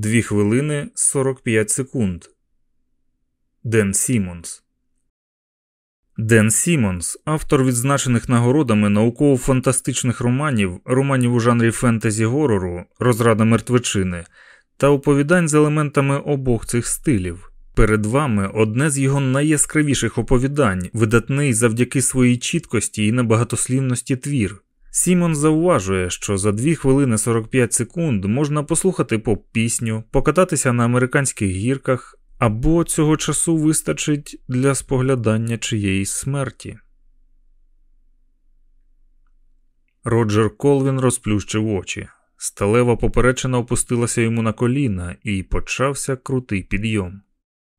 2 хвилини 45 секунд. Ден Сімонс. Ден Сімонс, автор відзначених нагородами науково-фантастичних романів, романів у жанрі фентезі горору, розрада мертвечини та оповідань з елементами обох цих стилів. Перед вами одне з його найяскравіших оповідань, видатний завдяки своїй чіткості і небагатослівності твір. Сімонс зауважує, що за 2 хвилини 45 секунд можна послухати поп-пісню, покататися на американських гірках, або цього часу вистачить для споглядання чиєїсь смерті. Роджер Колвін розплющив очі. Сталева поперечина опустилася йому на коліна, і почався крутий підйом.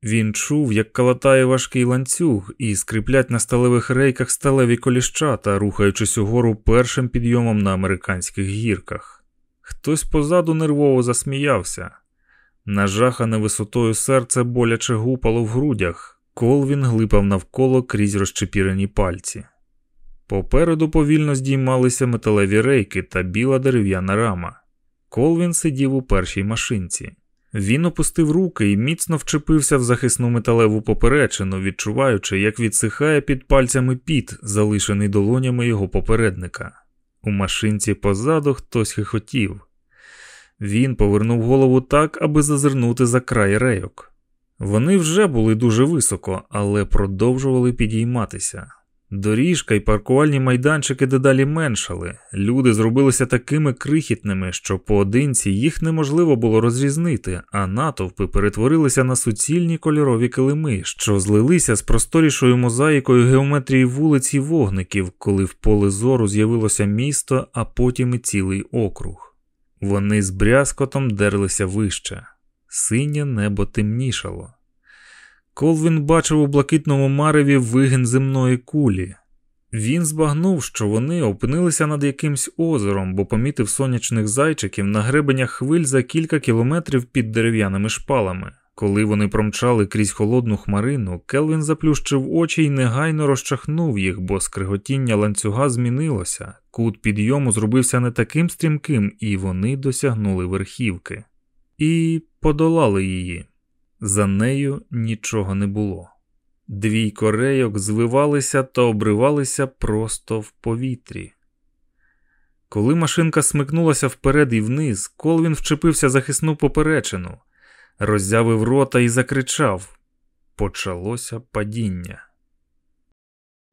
Він чув, як калатає важкий ланцюг і скріплять на сталевих рейках сталеві коліщата, рухаючись угору першим підйомом на американських гірках. Хтось позаду нервово засміявся. Нажахане висотою серце боляче гупало в грудях, колвін глипав навколо крізь розчепірені пальці. Попереду повільно здіймалися металеві рейки та біла дерев'яна рама. Колвін сидів у першій машинці. Він опустив руки і міцно вчепився в захисну металеву поперечину, відчуваючи, як відсихає під пальцями піт, залишений долонями його попередника. У машинці позаду хтось хихотів. Він повернув голову так, аби зазирнути за край рейок. Вони вже були дуже високо, але продовжували підійматися. Доріжка і паркувальні майданчики дедалі меншали, люди зробилися такими крихітними, що поодинці їх неможливо було розрізнити, а натовпи перетворилися на суцільні кольорові килими, що злилися з просторішою мозаїкою геометрії вулиць і вогників, коли в поле зору з'явилося місто, а потім і цілий округ. Вони з брязкотом дерлися вище, синє небо темнішало. Колвін бачив у блакитному мареві вигін земної кулі. Він збагнув, що вони опинилися над якимсь озером, бо помітив сонячних зайчиків на гребенях хвиль за кілька кілометрів під дерев'яними шпалами. Коли вони промчали крізь холодну хмарину, Келвін заплющив очі і негайно розчахнув їх, бо скриготіння ланцюга змінилося. Кут підйому зробився не таким стрімким, і вони досягнули верхівки. І подолали її. За нею нічого не було. Двій корейок звивалися та обривалися просто в повітрі. Коли машинка смикнулася вперед і вниз, Колвін вчепився захисну поперечину, роззявив рота і закричав. Почалося падіння.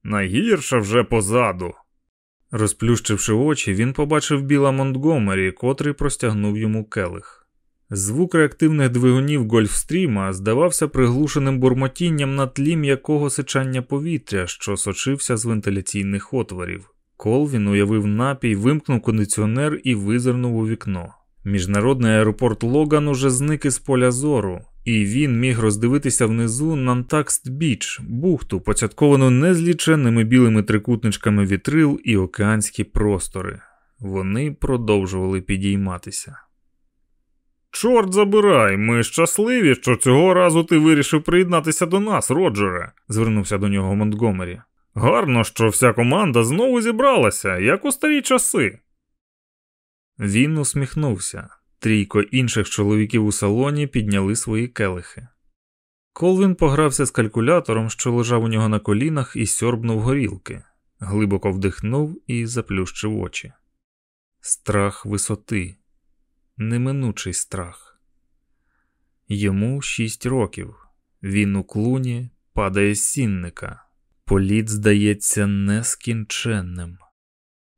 Найгірше вже позаду. Розплющивши очі, він побачив біла Монтгомері, котрий простягнув йому келих. Звук реактивних двигунів Гольфстріма здавався приглушеним бурмотінням на тлі м'якого сичання повітря, що сочився з вентиляційних отворів. Колвін уявив напій, вимкнув кондиціонер і визирнув у вікно. Міжнародний аеропорт Логан уже зник із поля зору, і він міг роздивитися внизу Нантакст Біч, бухту, поцятковану незліченними білими трикутничками вітрил і океанські простори. Вони продовжували підійматися. Чорт забирай, ми щасливі, що цього разу ти вирішив приєднатися до нас, Роджере, звернувся до нього Монтгомері. Гарно, що вся команда знову зібралася, як у старі часи. Він усміхнувся. Трійко інших чоловіків у салоні підняли свої келихи. Колвін погрався з калькулятором, що лежав у нього на колінах, і сьорбнув горілки, глибоко вдихнув і заплющив очі. Страх висоти неминучий страх. Йому шість років. Він у клуні падає з сінника. Політ здається нескінченним.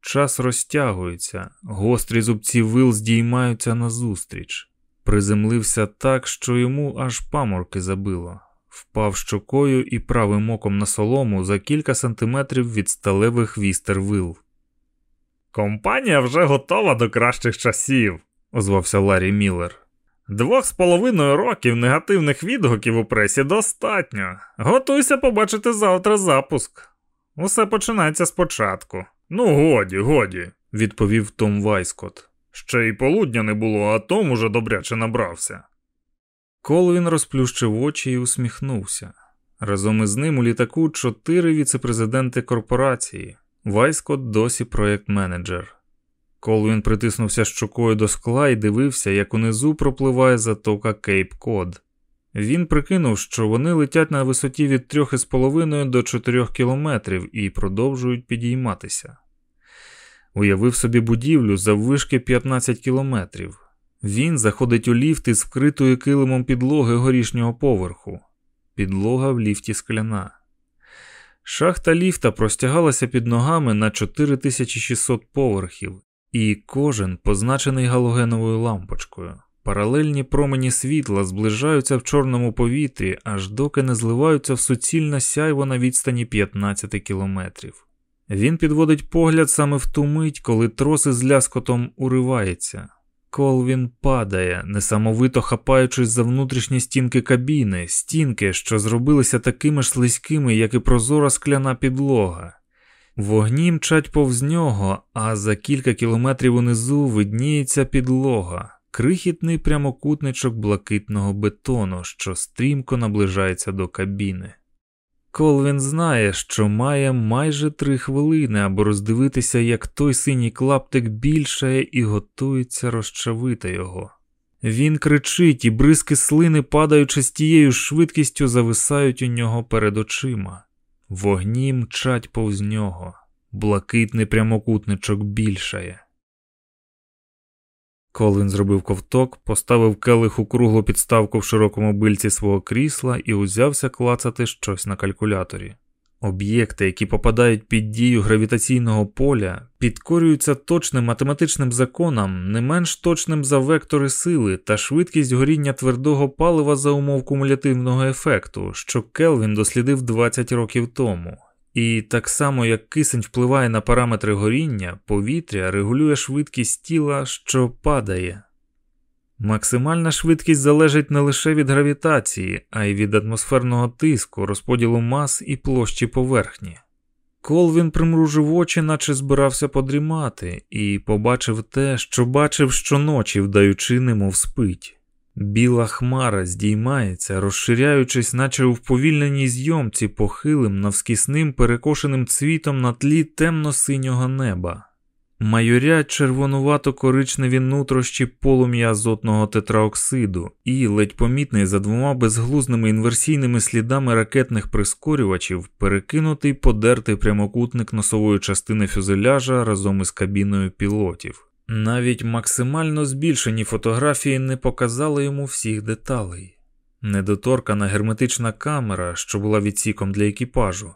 Час розтягується, гострі зубці вил здіймаються назустріч. Приземлився так, що йому аж паморки забило, впав щокою і правим оком на солому за кілька сантиметрів від сталевих вістер вил. Компанія вже готова до кращих часів озвався Ларі Міллер. Двох з половиною років негативних відгуків у пресі достатньо. Готуйся побачити завтра запуск. Усе починається спочатку. Ну, годі, годі, відповів Том Вайскот. Ще й полудня не було, а Том уже добряче набрався. Колвін розплющив очі і усміхнувся. Разом із ним у літаку чотири віцепрезиденти корпорації. Вайскот досі проєкт менеджер. Колвін притиснувся щокою до скла і дивився, як унизу пропливає затока Кейп Код. Він прикинув, що вони летять на висоті від 3,5 до 4 кілометрів і продовжують підійматися. Уявив собі будівлю заввишки 15 кілометрів. Він заходить у ліфт із вкритою килимом підлоги горішнього поверху. Підлога в ліфті скляна. Шахта ліфта простягалася під ногами на 4600 поверхів, і кожен позначений галогеновою лампочкою. Паралельні промені світла зближаються в чорному повітрі, аж доки не зливаються в суцільне сяйво на відстані 15 кілометрів. Він підводить погляд саме в ту мить, коли трос із ляскотом уривається. Колвін падає, несамовито хапаючись за внутрішні стінки кабіни, стінки, що зробилися такими ж слизькими, як і прозора скляна підлога. Вогні мчать повз нього, а за кілька кілометрів унизу видніється підлога, крихітний прямокутничок блакитного бетону, що стрімко наближається до кабіни. Колвін знає, що має майже три хвилини, аби роздивитися, як той синій клаптик більшає і готується розчавити його. Він кричить, і бризки слини, падаючи з тією швидкістю, зависають у нього перед очима. Вогні мчать повз нього, блакитний прямокутничок більшає. Колвін зробив ковток, поставив келих у круглу підставку в широкому бильці свого крісла і узявся клацати щось на калькуляторі. Об'єкти, які попадають під дію гравітаційного поля, підкорюються точним математичним законам, не менш точним за вектори сили та швидкість горіння твердого палива за умов кумулятивного ефекту, що Келвін дослідив 20 років тому. І так само як кисень впливає на параметри горіння, повітря регулює швидкість тіла, що падає. Максимальна швидкість залежить не лише від гравітації, а й від атмосферного тиску, розподілу мас і площі поверхні. Колвін примружив очі, наче збирався подрімати, і побачив те, що бачив щоночі, вдаючи немов спить. Біла хмара здіймається, розширяючись, наче у вповільненій зйомці похилим, навскісним перекошеним цвітом на тлі темно-синього неба. Майорять червонувато коричневі нутрощі полум'я азотного тетраоксиду і, ледь помітний за двома безглузними інверсійними слідами ракетних прискорювачів, перекинутий подертий прямокутник носової частини фюзеляжа разом із кабіною пілотів. Навіть максимально збільшені фотографії не показали йому всіх деталей. Недоторкана герметична камера, що була відсіком для екіпажу,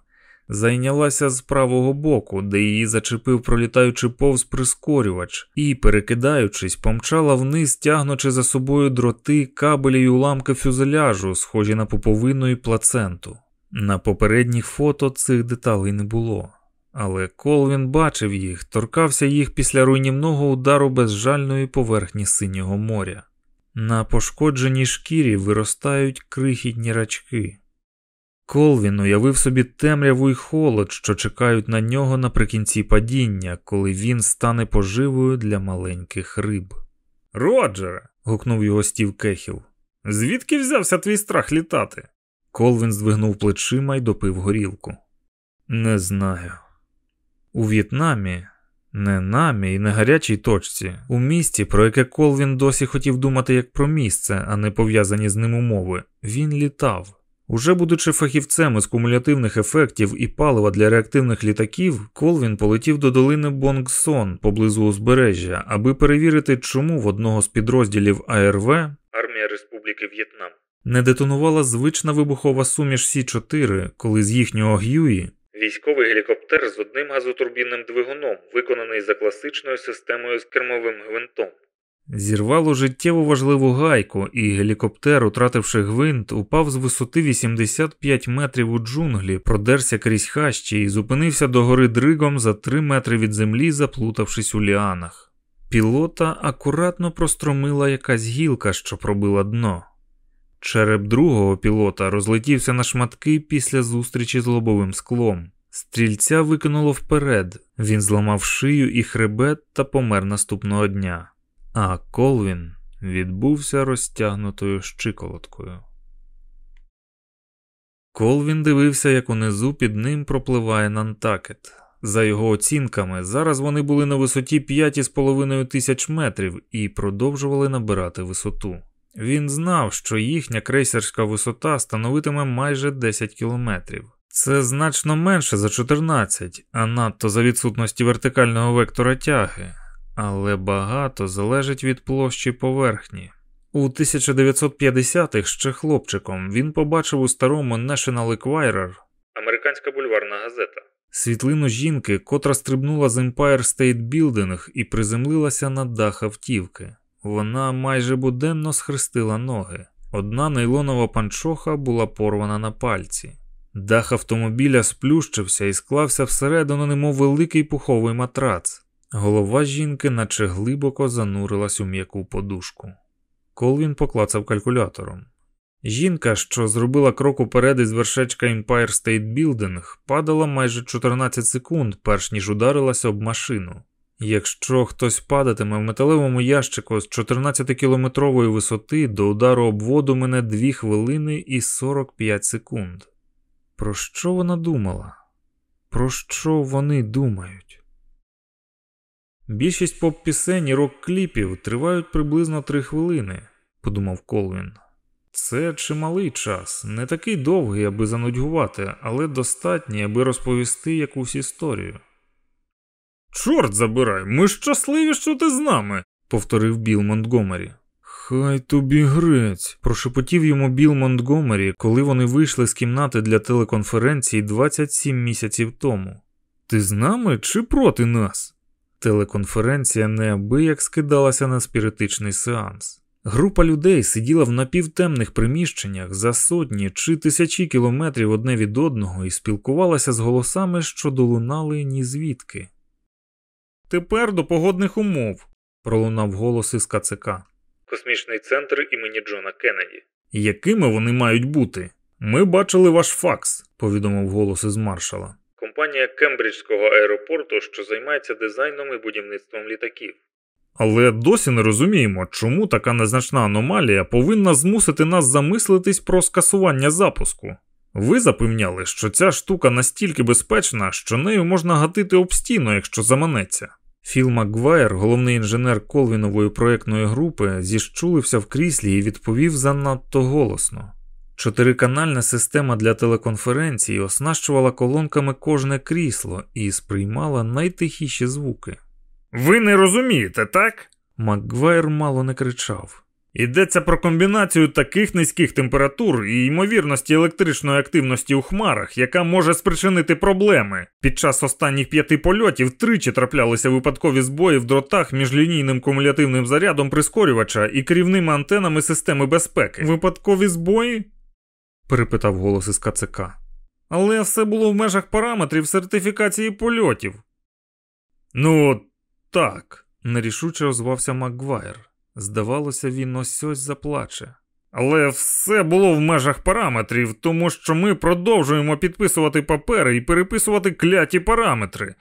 зайнялася з правого боку, де її зачепив пролітаючи повз прискорювач, і, перекидаючись, помчала вниз, тягнучи за собою дроти, кабелі й уламки фюзеляжу, схожі на пуповину і плаценту. На попередніх фото цих деталей не було. Але Колвін бачив їх, торкався їх після руйнівного удару безжальної поверхні синього моря. На пошкодженій шкірі виростають крихітні рачки. Колвін уявив собі темряву й холод, що чекають на нього наприкінці падіння, коли він стане поживою для маленьких риб. Роджере. гукнув його Стів Кехіл. Звідки взявся твій страх літати? Колвін здвигнув плечима й допив горілку. Не знаю. У В'єтнамі, не Намі і не гарячій точці, у місті, про яке Колвін досі хотів думати як про місце, а не пов'язані з ним умови, він літав. Уже будучи фахівцем із кумулятивних ефектів і палива для реактивних літаків, Колвін полетів до долини Бонгсон поблизу узбережжя, аби перевірити, чому в одного з підрозділів АРВ Армія Республіки В'єтнам не детонувала звична вибухова суміш Сі-4, коли з їхнього Г'юї Військовий гелікоптер з одним газотурбінним двигуном, виконаний за класичною системою з кермовим гвинтом. Зірвало життєво важливу гайку, і гелікоптер, утративши гвинт, упав з висоти 85 метрів у джунглі, продерся крізь хащі і зупинився догори дригом за 3 метри від землі, заплутавшись у ліанах. Пілота акуратно простромила якась гілка, що пробила дно. Череп другого пілота розлетівся на шматки після зустрічі з лобовим склом. Стрільця викинуло вперед, він зламав шию і хребет та помер наступного дня. А Колвін відбувся розтягнутою щиколоткою. Колвін дивився, як унизу під ним пропливає Нантакет. За його оцінками, зараз вони були на висоті 5,5 тисяч метрів і продовжували набирати висоту. Він знав, що їхня крейсерська висота становитиме майже 10 кілометрів. Це значно менше за 14, а надто за відсутності вертикального вектора тяги, але багато залежить від площі поверхні. У 1950-х ще хлопчиком він побачив у старому National Enquirer Американська бульварна газета. світлину жінки, котра стрибнула з Empire State Building і приземлилася на дах автівки. Вона майже буденно схрестила ноги. Одна нейлонова панчоха була порвана на пальці. Дах автомобіля сплющився і склався всередину, немов великий пуховий матрац. Голова жінки, наче глибоко занурилась у м'яку подушку. Колвін поклацав калькулятором. Жінка, що зробила крок уперед із вершечка Empire State Building, падала майже 14 секунд, перш ніж ударилася об машину. Якщо хтось падатиме в металевому ящику з 14-кілометрової висоти, до удару об воду мине 2 хвилини і 45 секунд. Про що вона думала? Про що вони думають? Більшість поп-пісень і рок-кліпів тривають приблизно 3 хвилини, подумав Колвін. Це чималий час, не такий довгий, аби занудьгувати, але достатній, аби розповісти якусь історію. Чорт забирай, ми щасливі, що ти з нами, повторив Біл Монтгомері. Хай тобі грець, прошепотів йому Біл Монтгомері, коли вони вийшли з кімнати для телеконференції 27 місяців тому. Ти з нами чи проти нас? Телеконференція неабияк скидалася на спіритичний сеанс. Група людей сиділа в напівтемних приміщеннях за сотні чи тисячі кілометрів одне від одного і спілкувалася з голосами, що долунали ні звідки. Тепер до погодних умов, пролунав голос із КЦК. Космічний центр імені Джона Кеннеді. Якими вони мають бути? Ми бачили ваш факс, повідомив голос із маршала. Компанія Кембриджського аеропорту, що займається дизайном і будівництвом літаків. Але досі не розуміємо, чому така незначна аномалія повинна змусити нас замислитись про скасування запуску. Ви запевняли, що ця штука настільки безпечна, що нею можна гатити об стіну, якщо заманеться. Філ Макгвайр, головний інженер Колвінової проєктної групи, зіщулився в кріслі і відповів занадто голосно. Чотириканальна система для телеконференції оснащувала колонками кожне крісло і сприймала найтихіші звуки. Ви не розумієте, так? Макгвайр мало не кричав. Йдеться про комбінацію таких низьких температур і ймовірності електричної активності у хмарах, яка може спричинити проблеми. Під час останніх п'яти польотів тричі траплялися випадкові збої в дротах між лінійним кумулятивним зарядом прискорювача і керівними антенами системи безпеки. Випадкові збої? Перепитав голос із КЦК. Але все було в межах параметрів сертифікації польотів. Ну, так, нерішуче озвався Макгвайр. Здавалося, він ось ось заплаче. Але все було в межах параметрів, тому що ми продовжуємо підписувати папери і переписувати кляті параметри.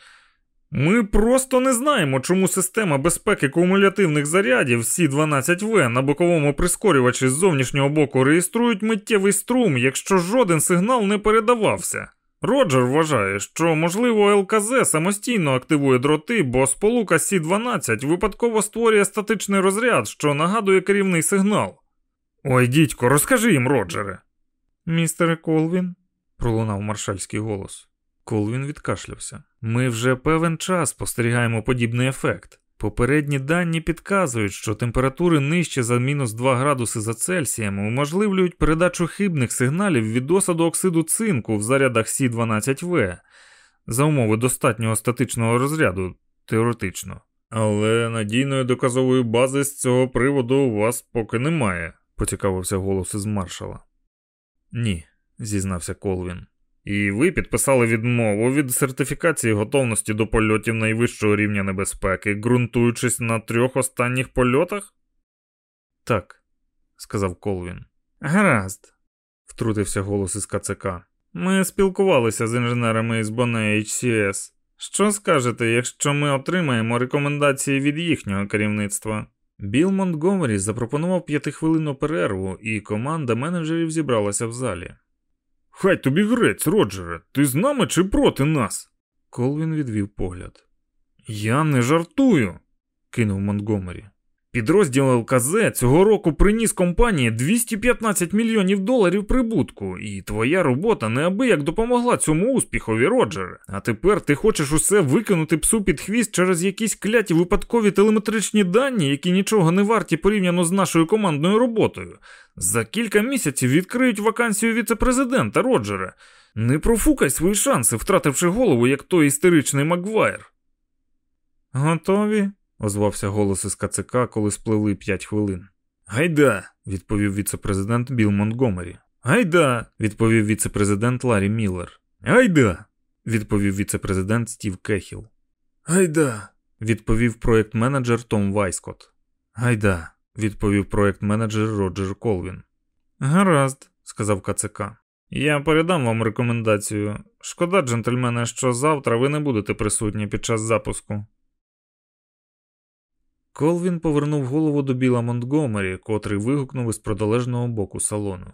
Ми просто не знаємо, чому система безпеки кумулятивних зарядів Сі-12В на боковому прискорювачі з зовнішнього боку реєструють миттєвий струм, якщо жоден сигнал не передавався. Роджер вважає, що, можливо, ЛКЗ самостійно активує дроти, бо сполука Сі-12 випадково створює статичний розряд, що нагадує керівний сигнал. Ой, дідько, розкажи їм, Роджере. Містере Колвін, пролунав маршальський голос. Колвін відкашлявся. Ми вже певен час спостерігаємо подібний ефект. Попередні дані підказують, що температури нижче за мінус 2 градуси за Цельсієм уможливлюють передачу хибних сигналів від осаду оксиду цинку в зарядах Сі-12В за умови достатнього статичного розряду, теоретично. Але надійної доказової бази з цього приводу у вас поки немає, поцікавився голос із маршала. Ні, зізнався Колвін. І ви підписали відмову від сертифікації готовності до польотів найвищого рівня небезпеки, ґрунтуючись на трьох останніх польотах? Так, сказав Колвін. Гаразд, втрутився голос із КЦК. Ми спілкувалися з інженерами із Боне HCS. Що скажете, якщо ми отримаємо рекомендації від їхнього керівництва? Біл Монтгомері запропонував п'ятихвилинну перерву, і команда менеджерів зібралася в залі. Хай тобі грець, Роджере, ти з нами чи проти нас? Колвін відвів погляд. Я не жартую, кинув Монтгомері. Підрозділ ЛКЗ цього року приніс компанії 215 мільйонів доларів прибутку, і твоя робота неабияк допомогла цьому успіхові, Роджере. А тепер ти хочеш усе викинути псу під хвіст через якісь кляті випадкові телеметричні дані, які нічого не варті порівняно з нашою командною роботою. За кілька місяців відкриють вакансію віце-президента, Роджере. Не профукай свої шанси, втративши голову, як той істеричний Маквайр. Готові? Озвався голос із КЦК, коли спливли п'ять хвилин. Гайда, відповів віце-президент Біл Монтгомері. Гайда, відповів віце-президент Ларі Міллер. Гайда, відповів віце-президент Стів Кехіл. Гайда, відповів проєкт менеджер Том Вайскот. Гайда, відповів проєкт менеджер Роджер Колвін. Гаразд, сказав КЦК. Я передам вам рекомендацію. Шкода, джентльмени, що завтра ви не будете присутні під час запуску. Колвін повернув голову до Біла Монтгомері, котрий вигукнув із протилежного боку салону.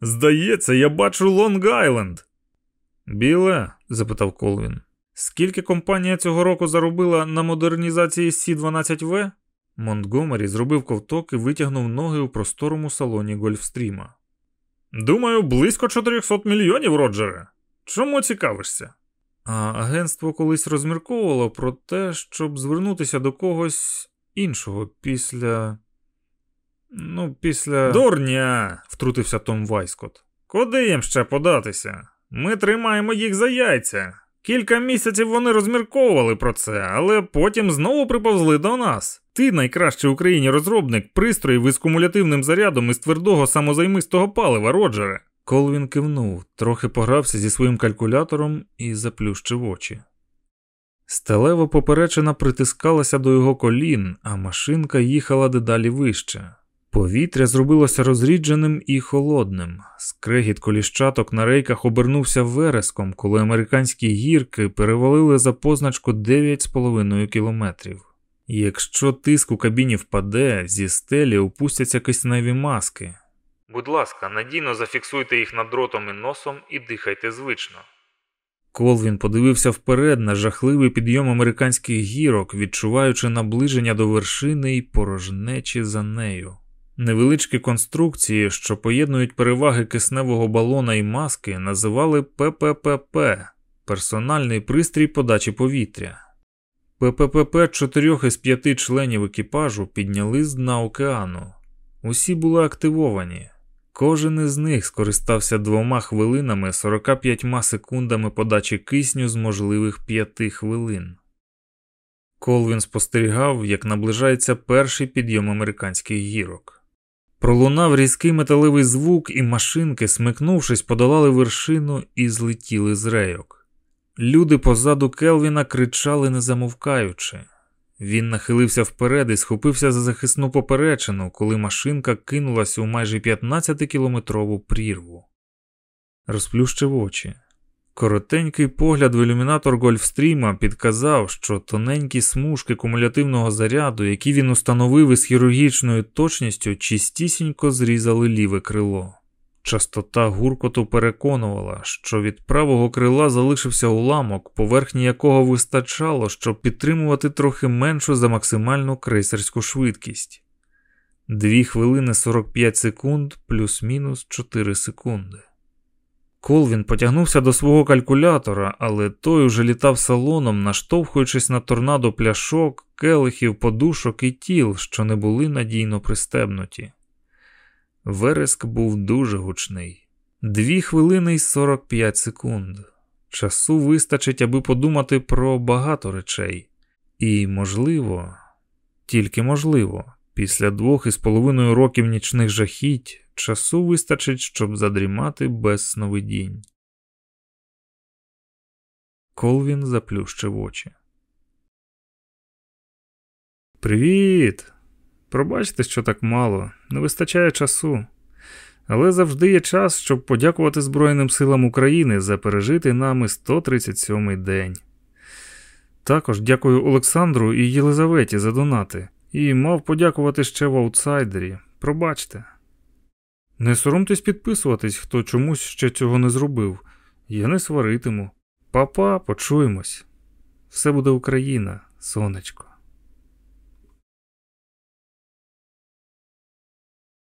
Здається, я бачу Лонг Айленд. Біле? запитав Колвін. Скільки компанія цього року заробила на модернізації Сі 12 В? Монтгомері зробив ковток і витягнув ноги у просторому салоні Гольфстріма. Думаю, близько 400 мільйонів, Роджере. Чому цікавишся? А агентство колись розмірковувало про те, щоб звернутися до когось іншого після. Ну, після. Дурня, втрутився Том Вайскот. Куди їм ще податися? Ми тримаємо їх за яйця. Кілька місяців вони розмірковували про це, але потім знову приповзли до нас. Ти найкращий в Україні розробник пристроїв із кумулятивним зарядом із твердого самозаймистого палива, Роджере. Колвін кивнув, трохи погрався зі своїм калькулятором і заплющив очі. Сталева поперечина притискалася до його колін, а машинка їхала дедалі вище. Повітря зробилося розрідженим і холодним. Скрегіт коліщаток на рейках обернувся вереском, коли американські гірки перевалили за позначку 9,5 кілометрів. Якщо тиск у кабіні впаде, зі стелі опустяться кисневі маски. Будь ласка, надійно зафіксуйте їх над дротом і носом і дихайте звично. Колвін подивився вперед на жахливий підйом американських гірок, відчуваючи наближення до вершини і порожнечі за нею. Невеличкі конструкції, що поєднують переваги кисневого балона і маски, називали ПППП персональний пристрій подачі повітря. ПППП чотирьох із п'яти членів екіпажу підняли з дна океану. Усі були активовані. Кожен із них скористався двома хвилинами 45 секундами подачі кисню з можливих п'яти хвилин. Колвін спостерігав, як наближається перший підйом американських гірок. Пролунав різкий металевий звук, і машинки, смикнувшись, подолали вершину і злетіли з рейок. Люди позаду Келвіна кричали, не замовкаючи. Він нахилився вперед і схопився за захисну поперечину, коли машинка кинулася у майже 15-кілометрову прірву. Розплющив очі. Коротенький погляд в ілюмінатор Гольфстріма підказав, що тоненькі смужки кумулятивного заряду, які він установив із хірургічною точністю, чистісінько зрізали ліве крило. Частота гуркоту переконувала, що від правого крила залишився уламок, поверхні якого вистачало, щоб підтримувати трохи меншу за максимальну крейсерську швидкість. Дві хвилини 45 секунд плюс-мінус 4 секунди. Колвін потягнувся до свого калькулятора, але той уже літав салоном, наштовхуючись на торнадо пляшок, келихів, подушок і тіл, що не були надійно пристебнуті. Вереск був дуже гучний. Дві хвилини й 45 секунд. Часу вистачить, аби подумати про багато речей. І, можливо, тільки можливо, після двох із половиною років нічних жахіть часу вистачить, щоб задрімати без сновидінь. Колвін заплющив очі. Привіт! Пробачте, що так мало, не вистачає часу. Але завжди є час, щоб подякувати Збройним силам України за пережитий нами 137-й день. Також дякую Олександру і Єлизаветі за донати, і мав подякувати ще в аутсайдері. Пробачте. Не соромтесь підписуватись, хто чомусь ще цього не зробив. Я не сваритиму. Па-па, почуємось. Все буде Україна, сонечко.